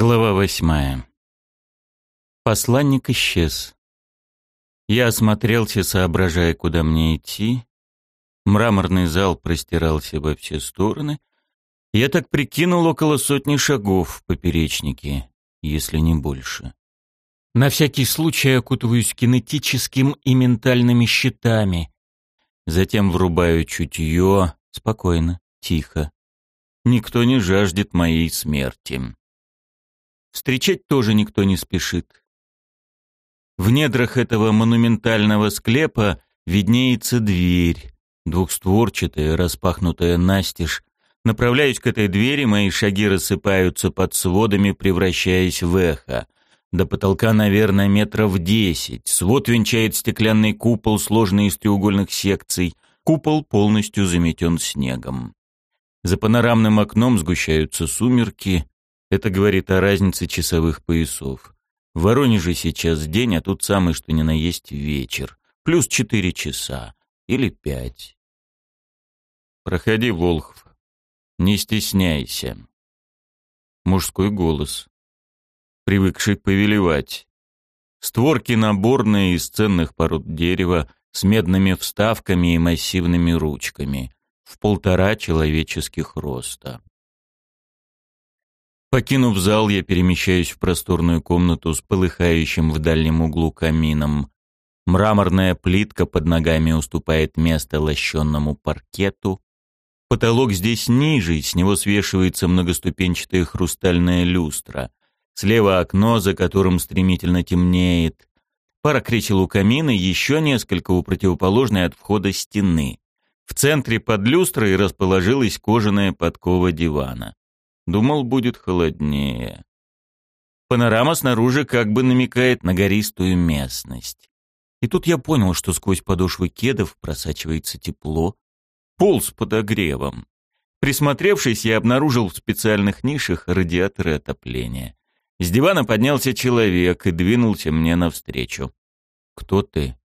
Глава восьмая. Посланник исчез. Я осмотрелся, соображая, куда мне идти. Мраморный зал простирался во все стороны. Я так прикинул около сотни шагов в поперечнике, если не больше. На всякий случай окутываюсь кинетическим и ментальными щитами. Затем врубаю чутье, спокойно, тихо. Никто не жаждет моей смерти. Встречать тоже никто не спешит. В недрах этого монументального склепа виднеется дверь, двухстворчатая, распахнутая настежь. Направляюсь к этой двери, мои шаги рассыпаются под сводами, превращаясь в эхо. До потолка, наверное, метров десять. Свод венчает стеклянный купол, сложный из треугольных секций. Купол полностью заметен снегом. За панорамным окном сгущаются сумерки. Это говорит о разнице часовых поясов. В Воронеже сейчас день, а тут самый что ни на есть вечер. Плюс четыре часа. Или пять. «Проходи, Волхв. Не стесняйся». Мужской голос. Привыкший повелевать. Створки наборные из ценных пород дерева с медными вставками и массивными ручками. В полтора человеческих роста. Покинув зал, я перемещаюсь в просторную комнату с полыхающим в дальнем углу камином. Мраморная плитка под ногами уступает место лощенному паркету. Потолок здесь ниже, с него свешивается многоступенчатая хрустальная люстра. Слева окно, за которым стремительно темнеет. Пара кресел у камина, еще несколько у противоположной от входа стены. В центре под люстрой расположилась кожаная подкова дивана. Думал, будет холоднее. Панорама снаружи как бы намекает на гористую местность. И тут я понял, что сквозь подошвы кедов просачивается тепло. Пол с подогревом. Присмотревшись, я обнаружил в специальных нишах радиаторы отопления. С дивана поднялся человек и двинулся мне навстречу. «Кто ты?»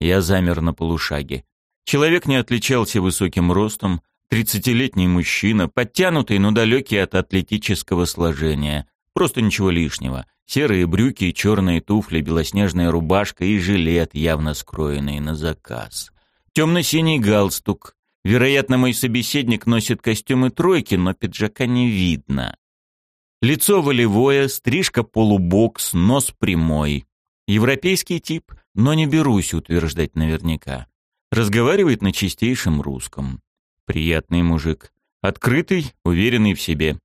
Я замер на полушаге. Человек не отличался высоким ростом, Тридцатилетний мужчина, подтянутый, но далекий от атлетического сложения. Просто ничего лишнего. Серые брюки, черные туфли, белоснежная рубашка и жилет, явно скроенный на заказ. Темно-синий галстук. Вероятно, мой собеседник носит костюмы тройки, но пиджака не видно. Лицо волевое, стрижка полубокс, нос прямой. Европейский тип, но не берусь утверждать наверняка. Разговаривает на чистейшем русском. Приятный мужик. Открытый, уверенный в себе.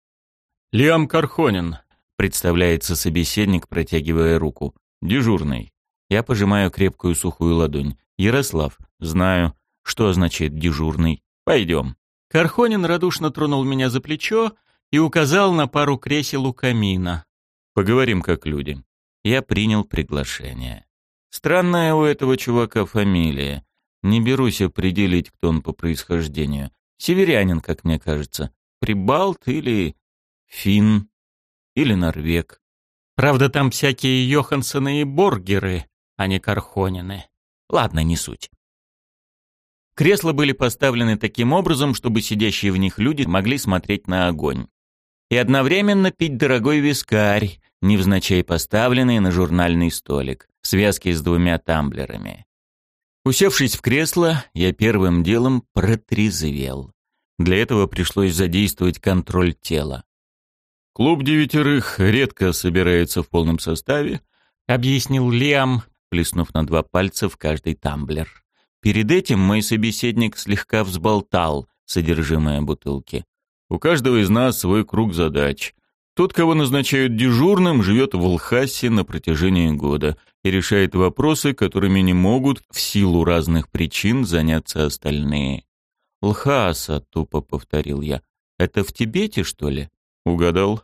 «Лиам Кархонин», — представляется собеседник, протягивая руку. «Дежурный». Я пожимаю крепкую сухую ладонь. «Ярослав, знаю, что означает дежурный. Пойдем». Кархонин радушно тронул меня за плечо и указал на пару кресел у камина. «Поговорим как люди». Я принял приглашение. Странная у этого чувака фамилия. Не берусь определить, кто он по происхождению. Северянин, как мне кажется. Прибалт или фин или норвег. Правда, там всякие Йохансены и Боргеры, а не Кархонины. Ладно, не суть. Кресла были поставлены таким образом, чтобы сидящие в них люди могли смотреть на огонь. И одновременно пить дорогой вискарь, невзначай поставленный на журнальный столик, связки с двумя тамблерами. Усевшись в кресло, я первым делом протрезвел. Для этого пришлось задействовать контроль тела. «Клуб девятерых редко собирается в полном составе», — объяснил Лиам, плеснув на два пальца в каждый тамблер. Перед этим мой собеседник слегка взболтал содержимое бутылки. «У каждого из нас свой круг задач. Тот, кого назначают дежурным, живет в Лхасе на протяжении года и решает вопросы, которыми не могут в силу разных причин заняться остальные. «Лхаса», — тупо повторил я. «Это в Тибете, что ли?» «Угадал».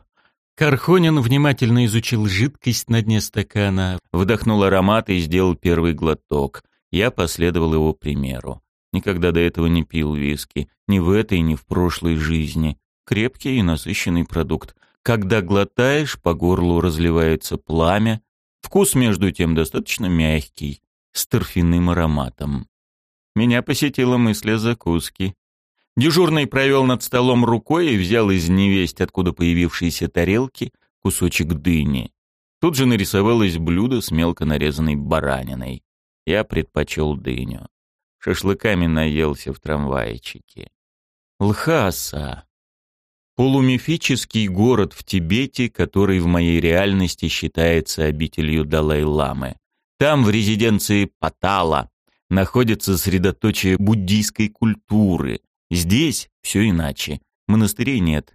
Кархонин внимательно изучил жидкость на дне стакана, вдохнул аромат и сделал первый глоток. Я последовал его примеру. Никогда до этого не пил виски. Ни в этой, ни в прошлой жизни. Крепкий и насыщенный продукт. Когда глотаешь, по горлу разливается пламя. Вкус, между тем, достаточно мягкий, с торфяным ароматом. Меня посетила мысль о закуске. Дежурный провел над столом рукой и взял из невесть, откуда появившиеся тарелки, кусочек дыни. Тут же нарисовалось блюдо с мелко нарезанной бараниной. Я предпочел дыню. Шашлыками наелся в трамвайчике. Лхаса. Полумифический город в Тибете, который в моей реальности считается обителью Далай-ламы. Там, в резиденции Патала, находится средоточие буддийской культуры. Здесь все иначе. Монастырей нет.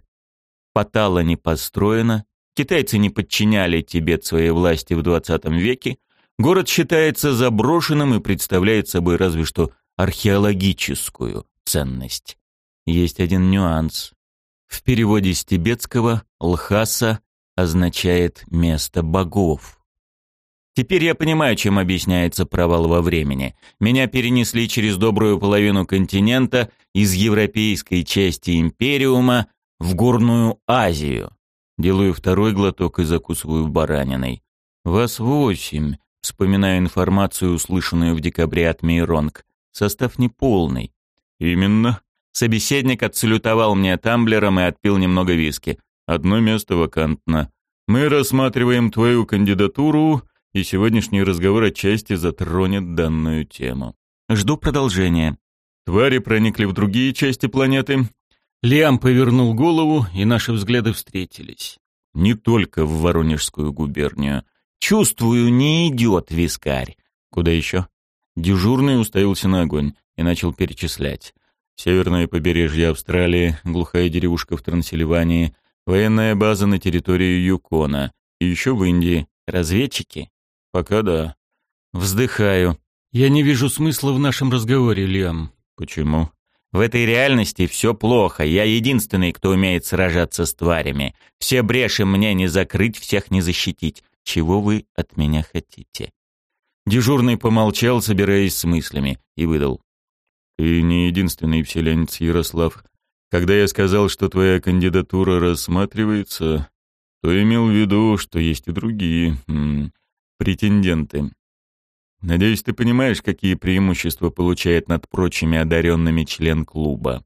Патала не построена, китайцы не подчиняли Тибет своей власти в 20 веке, город считается заброшенным и представляет собой разве что археологическую ценность. Есть один нюанс. В переводе с тибетского «лхаса» означает «место богов». Теперь я понимаю, чем объясняется провал во времени. Меня перенесли через добрую половину континента из европейской части Империума в Горную Азию. Делаю второй глоток и закусываю бараниной. Вас восемь. Вспоминаю информацию, услышанную в декабре от Мейронг. Состав неполный. Именно. Собеседник отсалютовал мне тамблером и отпил немного виски. Одно место вакантно. Мы рассматриваем твою кандидатуру и сегодняшний разговор отчасти затронет данную тему. Жду продолжения. Твари проникли в другие части планеты. Лиам повернул голову, и наши взгляды встретились. Не только в Воронежскую губернию. Чувствую, не идет вискарь. Куда еще? Дежурный уставился на огонь и начал перечислять. Северное побережье Австралии, глухая деревушка в Трансильвании, военная база на территории Юкона и еще в Индии. Разведчики? Пока да. Вздыхаю. Я не вижу смысла в нашем разговоре, Лиам. Почему? В этой реальности все плохо. Я единственный, кто умеет сражаться с тварями. Все бреши мне не закрыть, всех не защитить. Чего вы от меня хотите? Дежурный помолчал, собираясь с мыслями, и выдал. Ты не единственный вселенец, Ярослав. Когда я сказал, что твоя кандидатура рассматривается, то имел в виду, что есть и другие претенденты. Надеюсь, ты понимаешь, какие преимущества получает над прочими одаренными член клуба.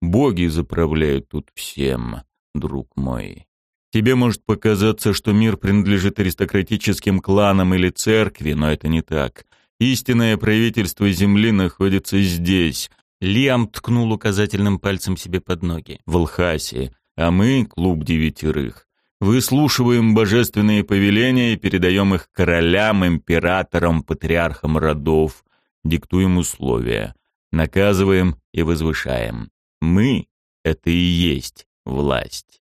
Боги заправляют тут всем, друг мой. Тебе может показаться, что мир принадлежит аристократическим кланам или церкви, но это не так. Истинное правительство Земли находится здесь. Лиам ткнул указательным пальцем себе под ноги. В Алхасе. А мы, клуб девятерых, выслушиваем божественные повеления и передаем их королям, императорам, патриархам родов, диктуем условия, наказываем и возвышаем. Мы — это и есть власть.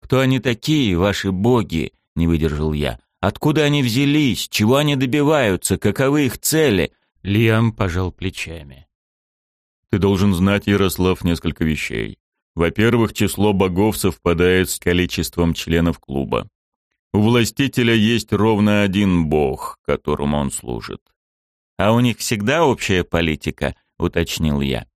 «Кто они такие, ваши боги?» — не выдержал я. «Откуда они взялись? Чего они добиваются? Каковы их цели?» Лиам пожал плечами. «Ты должен знать, Ярослав, несколько вещей. Во-первых, число богов совпадает с количеством членов клуба. У властителя есть ровно один бог, которому он служит. «А у них всегда общая политика?» — уточнил я.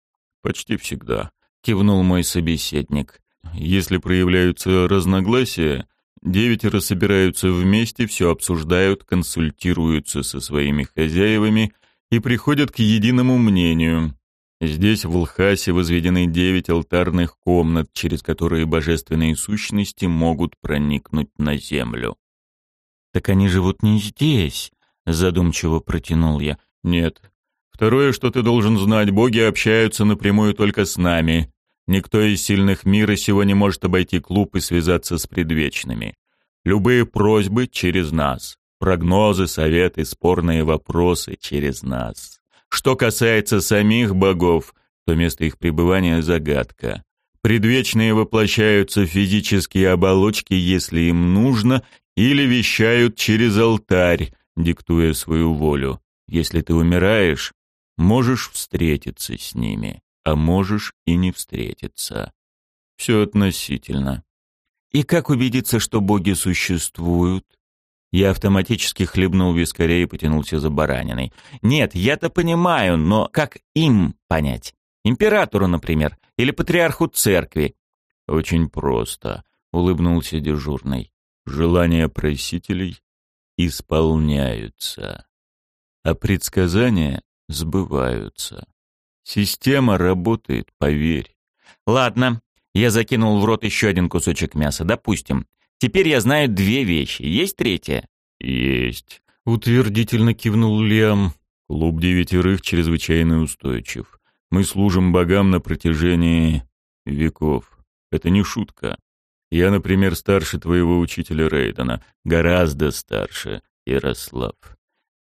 «Почти всегда», — кивнул мой собеседник. «Если проявляются разногласия, девятеро собираются вместе, все обсуждают, консультируются со своими хозяевами и приходят к единому мнению. Здесь, в Лхасе, возведены девять алтарных комнат, через которые божественные сущности могут проникнуть на землю. «Так они живут не здесь», — задумчиво протянул я. «Нет. Второе, что ты должен знать, боги общаются напрямую только с нами. Никто из сильных мира сего не может обойти клуб и связаться с предвечными. Любые просьбы через нас. Прогнозы, советы, спорные вопросы через нас. Что касается самих богов, то место их пребывания — загадка. Предвечные воплощаются в физические оболочки, если им нужно, или вещают через алтарь, диктуя свою волю. Если ты умираешь, можешь встретиться с ними, а можешь и не встретиться. Все относительно. И как убедиться, что боги существуют? Я автоматически хлебнул вискаря и потянулся за бараниной. Нет, я-то понимаю, но как им понять? Императору, например, или патриарху церкви? Очень просто, улыбнулся дежурный. Желания просителей исполняются, а предсказания сбываются. Система работает, поверь. Ладно, я закинул в рот еще один кусочек мяса, допустим. Теперь я знаю две вещи. Есть третья? Есть. Утвердительно кивнул Лиам. Клуб девятерых чрезвычайно устойчив. Мы служим богам на протяжении веков. Это не шутка. Я, например, старше твоего учителя Рейдена. Гораздо старше, Ярослав.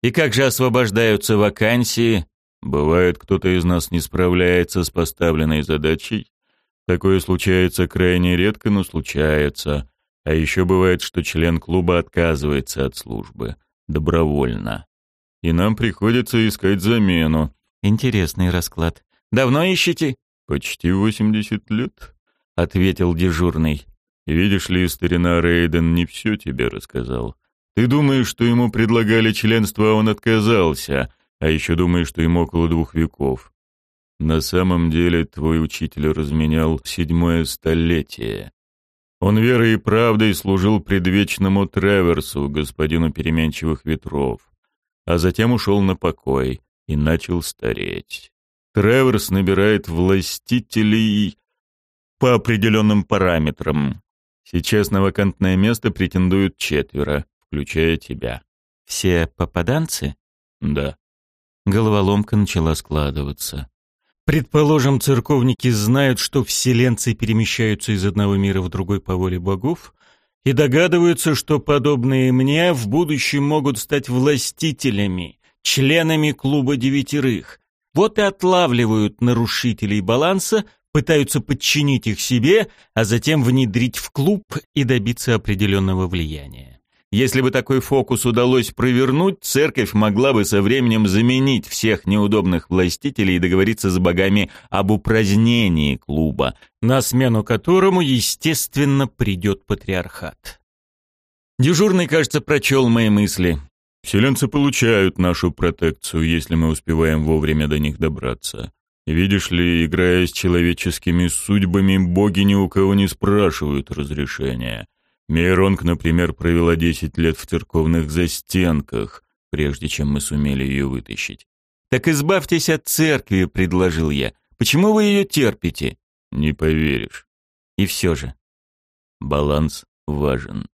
И как же освобождаются вакансии? Бывает, кто-то из нас не справляется с поставленной задачей. Такое случается крайне редко, но случается. А еще бывает, что член клуба отказывается от службы. Добровольно. И нам приходится искать замену. Интересный расклад. Давно ищете? Почти 80 лет, ответил дежурный. Видишь ли, старина Рейден не все тебе рассказал. Ты думаешь, что ему предлагали членство, а он отказался, а еще думаешь, что ему около двух веков. На самом деле твой учитель разменял седьмое столетие. Он верой и правдой служил предвечному Треверсу, господину переменчивых ветров, а затем ушел на покой и начал стареть. Треверс набирает властителей по определенным параметрам. Сейчас на вакантное место претендуют четверо, включая тебя. Все попаданцы? Да. Головоломка начала складываться. Предположим, церковники знают, что вселенцы перемещаются из одного мира в другой по воле богов, и догадываются, что подобные мне в будущем могут стать властителями, членами клуба девятерых. Вот и отлавливают нарушителей баланса, пытаются подчинить их себе, а затем внедрить в клуб и добиться определенного влияния. Если бы такой фокус удалось провернуть, церковь могла бы со временем заменить всех неудобных властителей и договориться с богами об упразднении клуба, на смену которому, естественно, придет патриархат. Дежурный, кажется, прочел мои мысли. «Вселенцы получают нашу протекцию, если мы успеваем вовремя до них добраться. Видишь ли, играя с человеческими судьбами, боги ни у кого не спрашивают разрешения». Мейронг, например, провела 10 лет в церковных застенках, прежде чем мы сумели ее вытащить. «Так избавьтесь от церкви», — предложил я. «Почему вы ее терпите?» «Не поверишь». «И все же». «Баланс важен.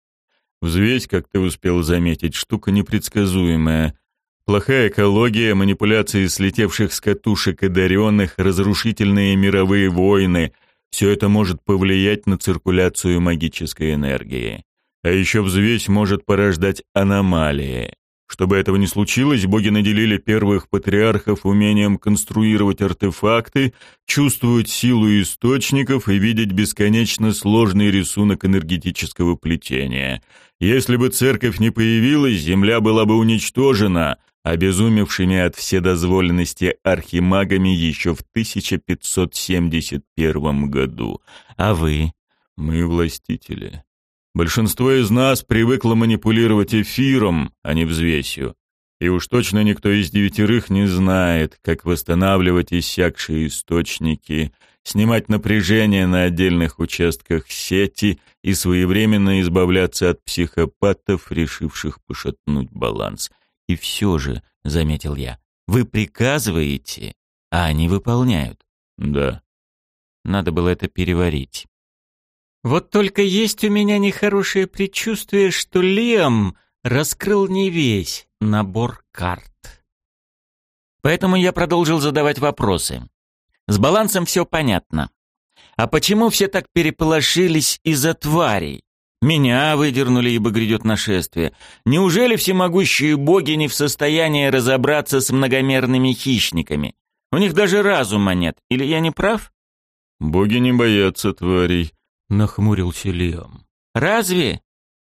Взвесь, как ты успел заметить, штука непредсказуемая. Плохая экология, манипуляции слетевших с катушек одаренных, разрушительные мировые войны — все это может повлиять на циркуляцию магической энергии. А еще взвесь может порождать аномалии. Чтобы этого не случилось, боги наделили первых патриархов умением конструировать артефакты, чувствовать силу источников и видеть бесконечно сложный рисунок энергетического плетения. Если бы церковь не появилась, Земля была бы уничтожена, обезумевшими от вседозволенности архимагами еще в 1571 году. А вы? Мы властители. Большинство из нас привыкло манипулировать эфиром, а не взвесью. И уж точно никто из девятерых не знает, как восстанавливать иссякшие источники, снимать напряжение на отдельных участках сети и своевременно избавляться от психопатов, решивших пошатнуть баланс – и все же, — заметил я, — вы приказываете, а они выполняют. Да. Надо было это переварить. Вот только есть у меня нехорошее предчувствие, что Лем раскрыл не весь набор карт. Поэтому я продолжил задавать вопросы. С балансом все понятно. А почему все так переполошились из-за тварей? Меня выдернули, ибо грядет нашествие. Неужели всемогущие боги не в состоянии разобраться с многомерными хищниками? У них даже разума нет. Или я не прав? Боги не боятся тварей, нахмурился Лиам. Разве?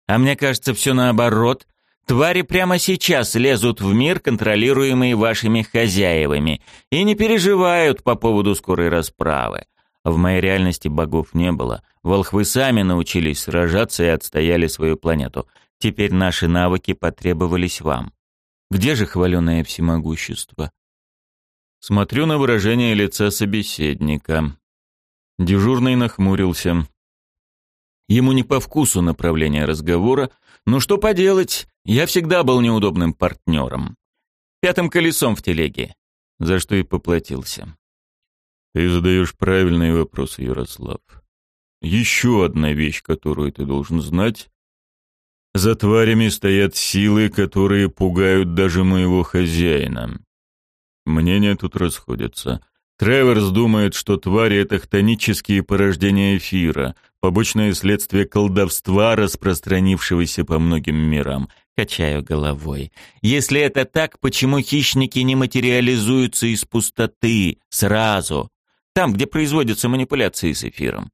А мне кажется, все наоборот. Твари прямо сейчас лезут в мир, контролируемый вашими хозяевами, и не переживают по поводу скорой расправы. В моей реальности богов не было. Волхвы сами научились сражаться и отстояли свою планету. Теперь наши навыки потребовались вам. Где же хваленое всемогущество? Смотрю на выражение лица собеседника. Дежурный нахмурился. Ему не по вкусу направление разговора, но что поделать, я всегда был неудобным партнером. Пятым колесом в телеге, за что и поплатился. Ты задаешь правильные вопросы, Ярослав. Еще одна вещь, которую ты должен знать, За тварями стоят силы, которые пугают даже моего хозяина. Мнения тут расходятся. Треворс думает, что твари — это хтонические порождения эфира, побочное следствие колдовства, распространившегося по многим мирам. Качаю головой. Если это так, почему хищники не материализуются из пустоты сразу? Там, где производятся манипуляции с эфиром.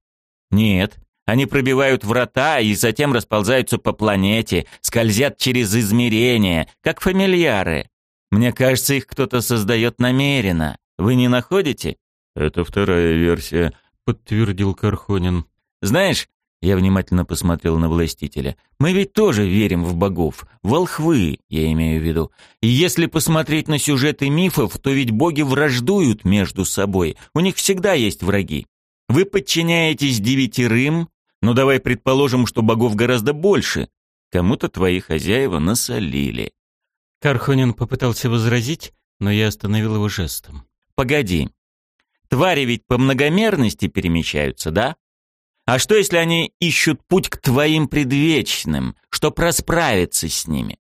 Нет, они пробивают врата и затем расползаются по планете, скользят через измерения, как фамильяры. Мне кажется, их кто-то создает намеренно. Вы не находите? Это вторая версия, подтвердил Кархонин. Знаешь, я внимательно посмотрел на властителя. Мы ведь тоже верим в богов, волхвы, я имею в виду. И если посмотреть на сюжеты мифов, то ведь боги враждуют между собой. У них всегда есть враги. Вы подчиняетесь девятерым, но давай предположим, что богов гораздо больше. Кому-то твои хозяева насолили. Кархонин попытался возразить, но я остановил его жестом. Погоди. Твари ведь по многомерности перемещаются, да? А что, если они ищут путь к твоим предвечным, чтоб расправиться с ними?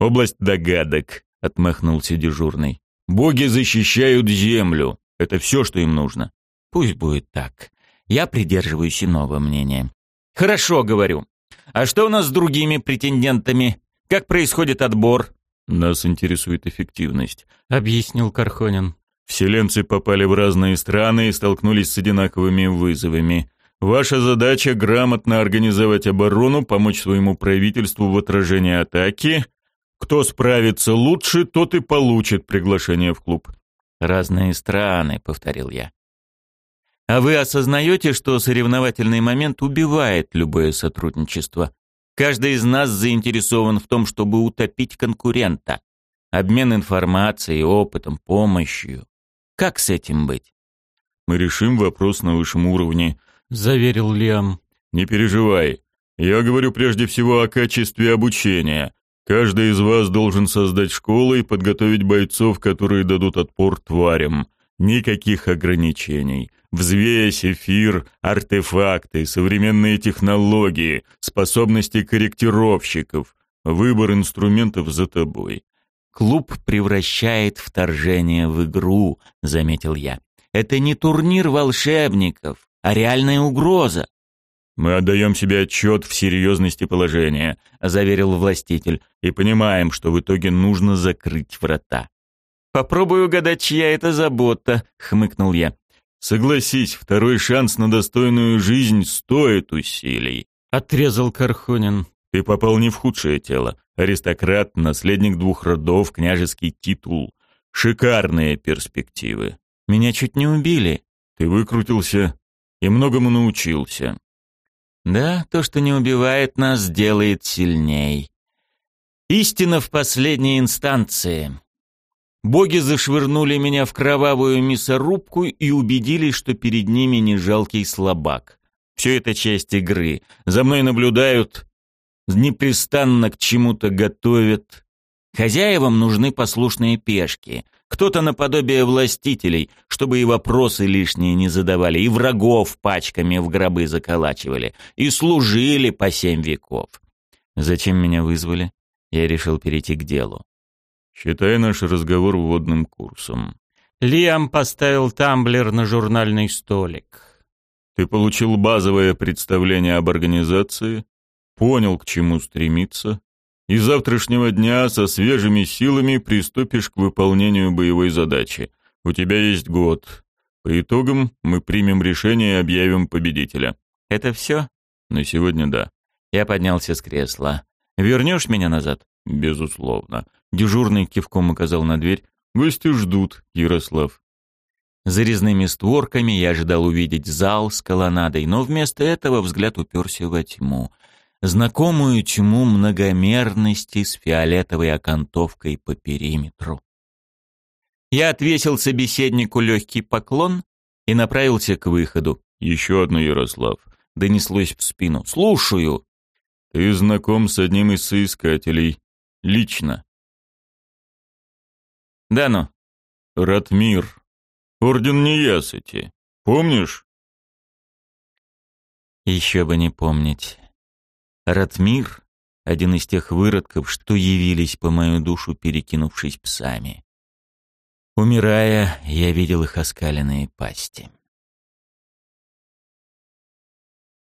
Область догадок, отмахнулся дежурный. Боги защищают землю. Это все, что им нужно. Пусть будет так. Я придерживаюсь иного мнения. Хорошо, говорю. А что у нас с другими претендентами? Как происходит отбор? Нас интересует эффективность, объяснил Кархонин. Вселенцы попали в разные страны и столкнулись с одинаковыми вызовами. Ваша задача — грамотно организовать оборону, помочь своему правительству в отражении атаки. Кто справится лучше, тот и получит приглашение в клуб. «Разные страны», — повторил я. «А вы осознаете, что соревновательный момент убивает любое сотрудничество? Каждый из нас заинтересован в том, чтобы утопить конкурента. Обмен информацией, опытом, помощью. Как с этим быть? Мы решим вопрос на высшем уровне, заверил Лиам. Не переживай. Я говорю прежде всего о качестве обучения. Каждый из вас должен создать школу и подготовить бойцов, которые дадут отпор тварям. Никаких ограничений. Взвесь, эфир, артефакты, современные технологии, способности корректировщиков. Выбор инструментов за тобой. Клуб превращает вторжение в игру, заметил я. Это не турнир волшебников, а реальная угроза. Мы отдаем себе отчет в серьезности положения, заверил властитель, и понимаем, что в итоге нужно закрыть врата. Попробую угадать, чья это забота, хмыкнул я. Согласись, второй шанс на достойную жизнь стоит усилий, отрезал Кархунин. Ты попал не в худшее тело. Аристократ, наследник двух родов, княжеский титул. Шикарные перспективы. Меня чуть не убили. Ты выкрутился и многому научился. Да, то, что не убивает нас, делает сильней. Истина в последней инстанции. Боги зашвырнули меня в кровавую мясорубку и убедились, что перед ними не жалкий слабак. Все это часть игры. За мной наблюдают, непрестанно к чему-то готовят. Хозяевам нужны послушные пешки. Кто-то наподобие властителей, чтобы и вопросы лишние не задавали, и врагов пачками в гробы заколачивали, и служили по семь веков. Зачем меня вызвали? Я решил перейти к делу. Считай наш разговор вводным курсом. Лиам поставил тамблер на журнальный столик. Ты получил базовое представление об организации, понял, к чему стремиться, и завтрашнего дня со свежими силами приступишь к выполнению боевой задачи. У тебя есть год. По итогам мы примем решение и объявим победителя. Это все? На сегодня да. Я поднялся с кресла. Вернешь меня назад? Безусловно. Дежурный кивком указал на дверь. Гости ждут, Ярослав. За резными створками я ожидал увидеть зал с колоннадой, но вместо этого взгляд уперся во тьму знакомую тьму многомерности с фиолетовой окантовкой по периметру. Я отвесил собеседнику легкий поклон и направился к выходу. «Еще одно, Ярослав», — донеслось в спину. «Слушаю». «Ты знаком с одним из соискателей. Лично». «Да ну». «Ратмир. Орден Неясыти. Помнишь?» «Еще бы не помнить». Ратмир один из тех выродков, что явились по мою душу, перекинувшись псами. Умирая, я видел их оскаленные пасти.